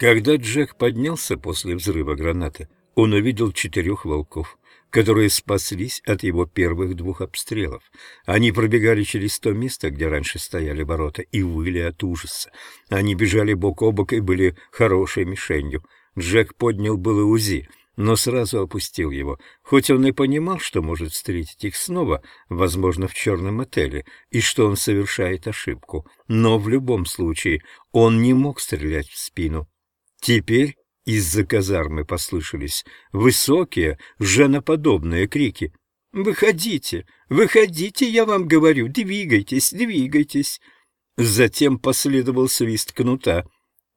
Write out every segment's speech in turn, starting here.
Когда Джек поднялся после взрыва гранаты, он увидел четырех волков, которые спаслись от его первых двух обстрелов. Они пробегали через то место, где раньше стояли ворота, и выли от ужаса. Они бежали бок о бок и были хорошей мишенью. Джек поднял было УЗИ, но сразу опустил его, хоть он и понимал, что может встретить их снова, возможно, в черном отеле, и что он совершает ошибку. Но в любом случае он не мог стрелять в спину. Теперь из-за казармы послышались высокие, женоподобные крики. «Выходите! Выходите, я вам говорю! Двигайтесь, двигайтесь!» Затем последовал свист кнута.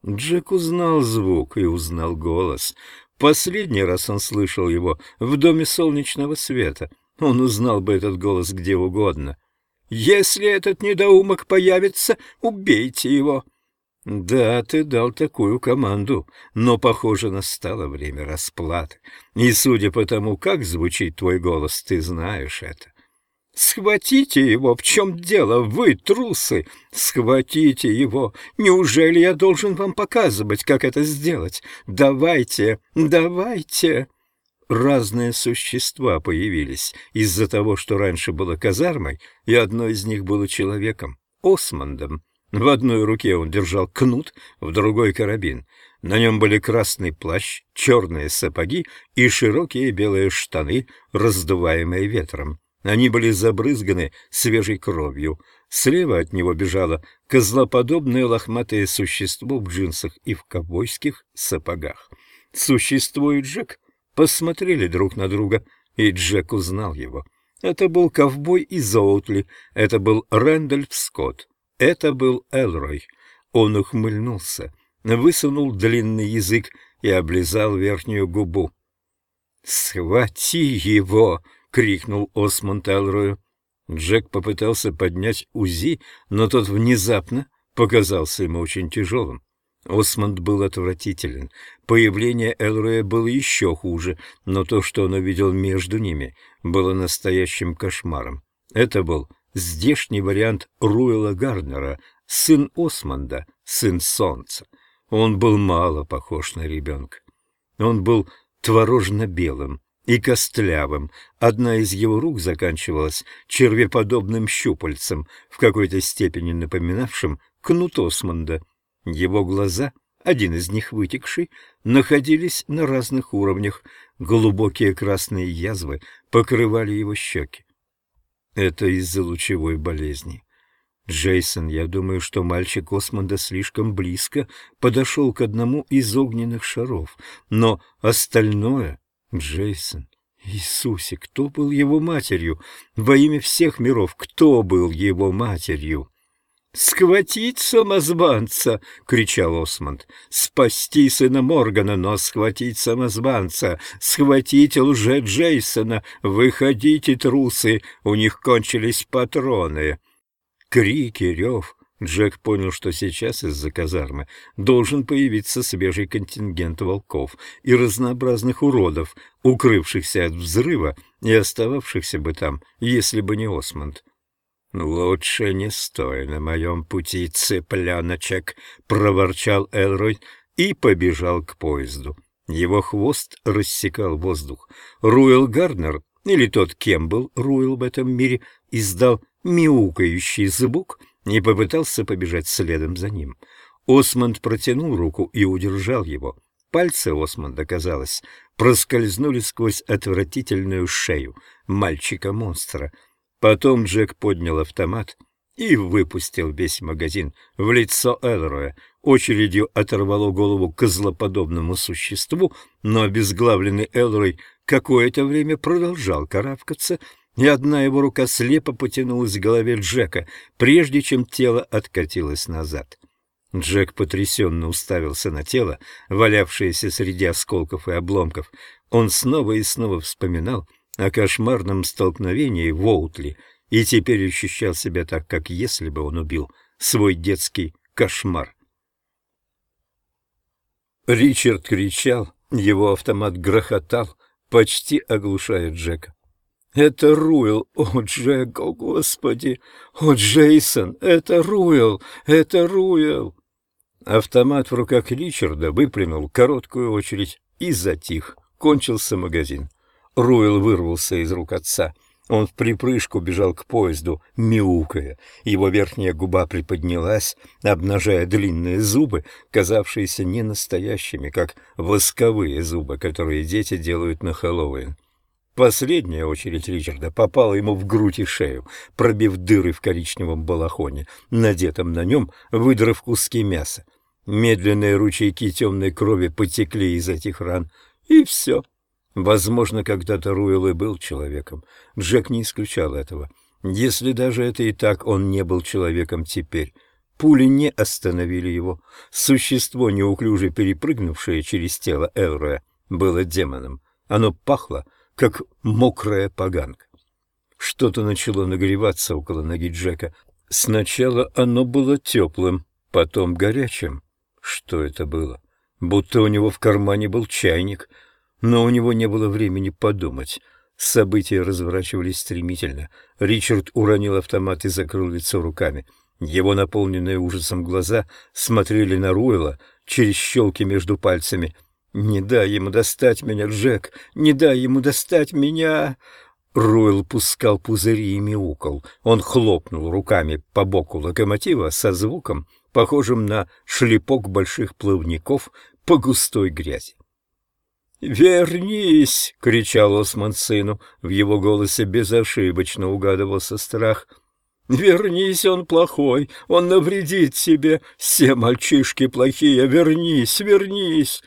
Джек узнал звук и узнал голос. Последний раз он слышал его в доме солнечного света. Он узнал бы этот голос где угодно. «Если этот недоумок появится, убейте его!» «Да, ты дал такую команду, но, похоже, настало время расплаты. И судя по тому, как звучит твой голос, ты знаешь это. «Схватите его! В чем дело? Вы трусы! Схватите его! Неужели я должен вам показывать, как это сделать? Давайте! Давайте!» Разные существа появились из-за того, что раньше было казармой, и одно из них было человеком, Османдом. В одной руке он держал кнут, в другой — карабин. На нем были красный плащ, черные сапоги и широкие белые штаны, раздуваемые ветром. Они были забрызганы свежей кровью. Слева от него бежало козлоподобное лохматое существо в джинсах и в ковбойских сапогах. Существо и Джек посмотрели друг на друга, и Джек узнал его. Это был ковбой из Оутли, это был Рэндольф Скотт, это был Элрой. Он ухмыльнулся, высунул длинный язык и облизал верхнюю губу. «Схвати его!» крикнул Осмонд Элрою. Джек попытался поднять УЗИ, но тот внезапно показался ему очень тяжелым. Осмонд был отвратителен. Появление Элроя было еще хуже, но то, что он увидел между ними, было настоящим кошмаром. Это был здешний вариант Руэла Гарднера, сын Осмонда, сын Солнца. Он был мало похож на ребенка. Он был творожно-белым, и костлявым. Одна из его рук заканчивалась червеподобным щупальцем, в какой-то степени напоминавшим кнут Осмонда. Его глаза, один из них вытекший, находились на разных уровнях. Глубокие красные язвы покрывали его щеки. Это из-за лучевой болезни. Джейсон, я думаю, что мальчик Осмонда слишком близко подошел к одному из огненных шаров, но остальное Джейсон. Иисусе, кто был его матерью? Во имя всех миров, кто был его матерью? «Схватить самозванца!» — кричал Осмонд. «Спасти сына Моргана, но схватить самозванца! Схватить лже Джейсона! Выходите, трусы! У них кончились патроны!» Крики, рев, Джек понял, что сейчас из-за казармы должен появиться свежий контингент волков и разнообразных уродов, укрывшихся от взрыва и остававшихся бы там, если бы не Осмонд. «Лучше не стой на моем пути, цыпляночек!» — проворчал Элрой и побежал к поезду. Его хвост рассекал воздух. Руэл Гарднер, или тот, кем был Руэл в этом мире, издал мяукающий звук — и попытался побежать следом за ним. Осмонд протянул руку и удержал его. Пальцы Осмонда, казалось, проскользнули сквозь отвратительную шею мальчика-монстра. Потом Джек поднял автомат и выпустил весь магазин в лицо Элроя. Очередью оторвало голову козлоподобному существу, но обезглавленный Элрой какое-то время продолжал карабкаться — и одна его рука слепо потянулась к голове Джека, прежде чем тело откатилось назад. Джек потрясенно уставился на тело, валявшееся среди осколков и обломков. Он снова и снова вспоминал о кошмарном столкновении в Оутли и теперь ощущал себя так, как если бы он убил свой детский кошмар. Ричард кричал, его автомат грохотал, почти оглушая Джека. Это Руэл. О, Джек, о, Господи! О, Джейсон! Это Руэл! Это Руэл! Автомат в руках Ричарда выплюнул короткую очередь и затих. Кончился магазин. Руэлл вырвался из рук отца. Он в припрыжку бежал к поезду, мяукая. Его верхняя губа приподнялась, обнажая длинные зубы, казавшиеся не настоящими, как восковые зубы, которые дети делают на Хэллоуин. Последняя очередь Ричарда попала ему в грудь и шею, пробив дыры в коричневом балахоне, надетом на нем, выдрав куски мяса. Медленные ручейки темной крови потекли из этих ран, и все. Возможно, когда-то Руэлл и был человеком. Джек не исключал этого. Если даже это и так, он не был человеком теперь. Пули не остановили его. Существо, неуклюже перепрыгнувшее через тело Элроя, было демоном. Оно пахло, как мокрая поганка. Что-то начало нагреваться около ноги Джека. Сначала оно было теплым, потом горячим. Что это было? Будто у него в кармане был чайник — но у него не было времени подумать. События разворачивались стремительно. Ричард уронил автомат и закрыл лицо руками. Его наполненные ужасом глаза смотрели на Руэла через щелки между пальцами. «Не дай ему достать меня, Джек! Не дай ему достать меня!» Руэлл пускал пузыри и мяукал. Он хлопнул руками по боку локомотива со звуком, похожим на шлепок больших плавников по густой грязи. «Вернись!» — кричал Осман сыну. В его голосе безошибочно угадывался страх. «Вернись, он плохой, он навредит тебе. Все мальчишки плохие, вернись, вернись!»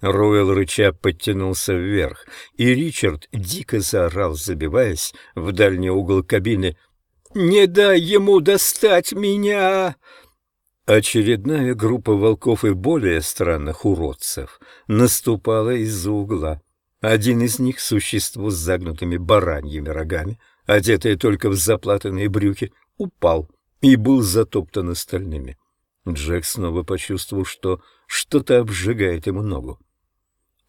Руэлл рыча подтянулся вверх, и Ричард дико заорал, забиваясь в дальний угол кабины. «Не дай ему достать меня!» Очередная группа волков и более странных уродцев наступала из-за угла. Один из них — существо с загнутыми бараньими рогами, одетое только в заплатанные брюки, упал и был затоптан остальными. Джек снова почувствовал, что что-то обжигает ему ногу.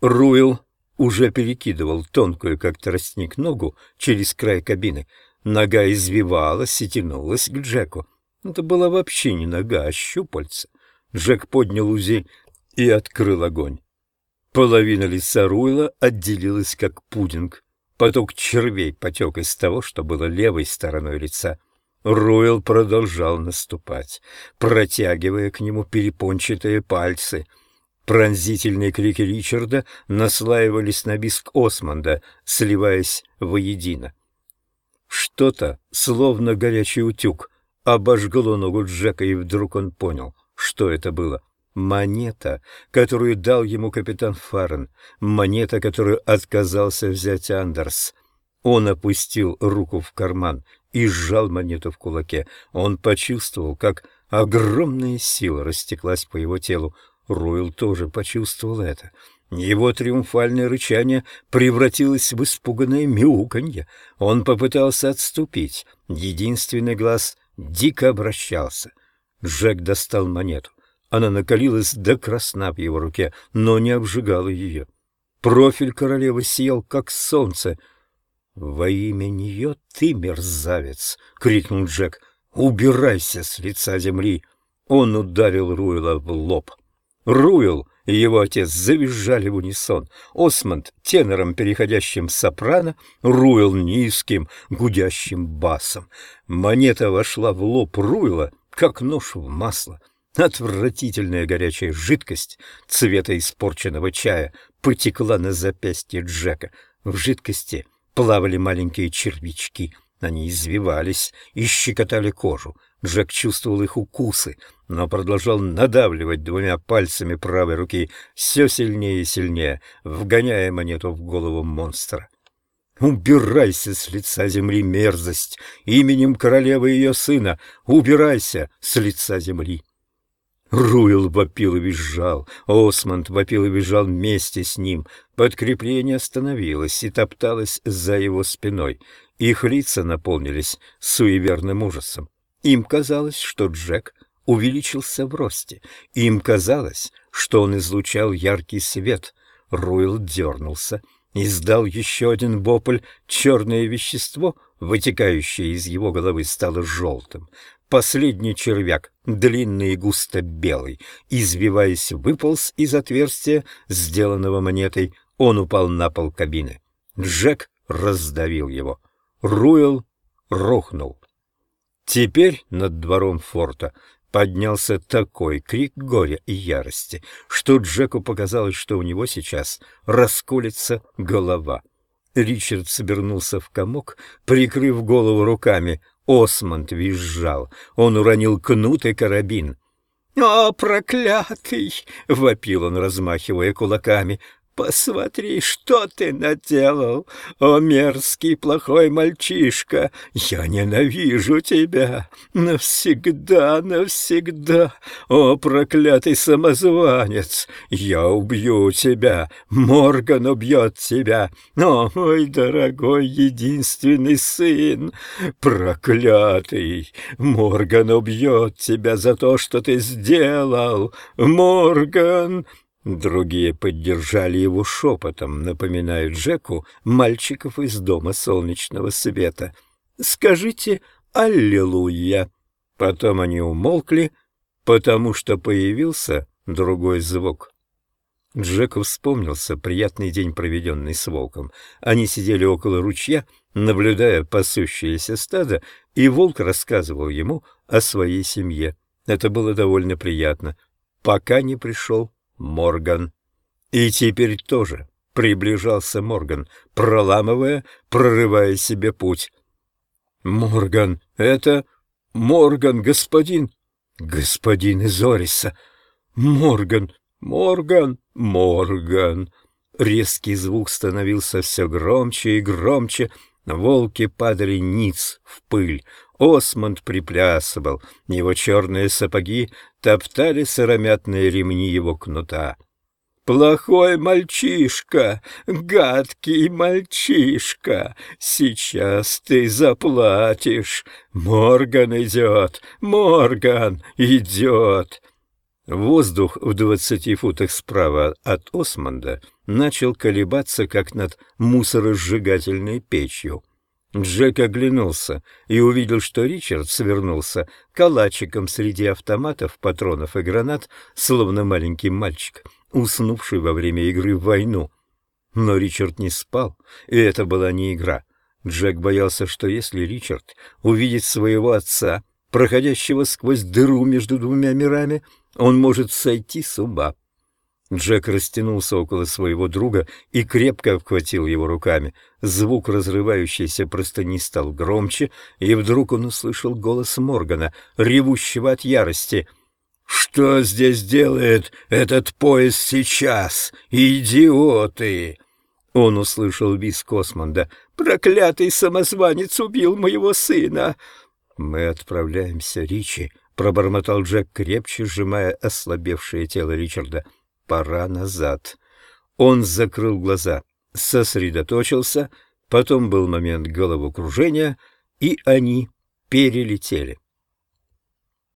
Руил уже перекидывал тонкую, как тростник, ногу через край кабины. Нога извивалась и тянулась к Джеку. Это была вообще не нога, а щупальца. Джек поднял УЗИ и открыл огонь. Половина лица Руэла отделилась, как пудинг. Поток червей потек из того, что было левой стороной лица. Руэлл продолжал наступать, протягивая к нему перепончатые пальцы. Пронзительные крики Ричарда наслаивались на биск Осмонда, сливаясь воедино. Что-то, словно горячий утюг, обожгло ногу Джека, и вдруг он понял, что это было. Монета, которую дал ему капитан Фарен, монета, которую отказался взять Андерс. Он опустил руку в карман и сжал монету в кулаке. Он почувствовал, как огромная сила растеклась по его телу. Ройл тоже почувствовал это. Его триумфальное рычание превратилось в испуганное мяуканье. Он попытался отступить. Единственный глаз дико обращался. Джек достал монету. Она накалилась до красна в его руке, но не обжигала ее. Профиль королевы сиял, как солнце. «Во имя нее ты, мерзавец!» — крикнул Джек. «Убирайся с лица земли!» Он ударил Руэла в лоб. Руэл и его отец завизжали в унисон. Осмонд — тенором, переходящим в сопрано, Руэл — низким, гудящим басом. Монета вошла в лоб Руэла, как нож в масло. Отвратительная горячая жидкость цвета испорченного чая потекла на запястье Джека. В жидкости плавали маленькие червячки. Они извивались и щекотали кожу. Джек чувствовал их укусы, но продолжал надавливать двумя пальцами правой руки все сильнее и сильнее, вгоняя монету в голову монстра. «Убирайся с лица земли, мерзость! Именем королевы ее сына! Убирайся с лица земли!» Руил вопил и визжал, Осмонд вопил и визжал вместе с ним. Подкрепление остановилось и топталось за его спиной. Их лица наполнились суеверным ужасом. Им казалось, что Джек увеличился в росте. Им казалось, что он излучал яркий свет. Руил дернулся, издал еще один вопль. Черное вещество, вытекающее из его головы, стало желтым. Последний червяк, длинный и густо белый, извиваясь, выполз из отверстия, сделанного монетой. Он упал на пол кабины. Джек раздавил его. Руэлл рухнул. Теперь над двором форта поднялся такой крик горя и ярости, что Джеку показалось, что у него сейчас расколется голова. Ричард собернулся в комок, прикрыв голову руками. Осмонд визжал. Он уронил кнут и карабин. «О, проклятый!» — вопил он, размахивая кулаками. Посмотри, что ты наделал, о мерзкий плохой мальчишка! Я ненавижу тебя навсегда, навсегда, о проклятый самозванец! Я убью тебя, Морган убьет тебя, о мой дорогой единственный сын! Проклятый! Морган убьет тебя за то, что ты сделал! Морган!» Другие поддержали его шепотом, напоминая Джеку мальчиков из дома солнечного света. «Скажите «Аллилуйя!» Потом они умолкли, потому что появился другой звук. Джеку вспомнился приятный день, проведенный с волком. Они сидели около ручья, наблюдая пасущееся стадо, и волк рассказывал ему о своей семье. Это было довольно приятно, пока не пришел Морган. И теперь тоже приближался Морган, проламывая, прорывая себе путь. Морган, это Морган, господин, господин из Ориса. Морган, Морган, Морган. Резкий звук становился все громче и громче, волки падали ниц в пыль. Осмонд приплясывал, его черные сапоги топтали сыромятные ремни его кнута. «Плохой мальчишка, гадкий мальчишка, сейчас ты заплатишь. Морган идет, Морган идет!» Воздух в двадцати футах справа от Осмонда начал колебаться, как над мусоросжигательной печью. Джек оглянулся и увидел, что Ричард свернулся калачиком среди автоматов, патронов и гранат, словно маленький мальчик, уснувший во время игры в войну. Но Ричард не спал, и это была не игра. Джек боялся, что если Ричард увидит своего отца, проходящего сквозь дыру между двумя мирами, он может сойти с ума. Джек растянулся около своего друга и крепко обхватил его руками. Звук разрывающейся простыни стал громче, и вдруг он услышал голос Моргана, ревущего от ярости. «Что здесь делает этот поезд сейчас? Идиоты!» Он услышал визг Космонда. «Проклятый самозванец убил моего сына!» «Мы отправляемся, Ричи», — пробормотал Джек, крепче сжимая ослабевшее тело Ричарда пора назад. Он закрыл глаза, сосредоточился, потом был момент головокружения, и они перелетели.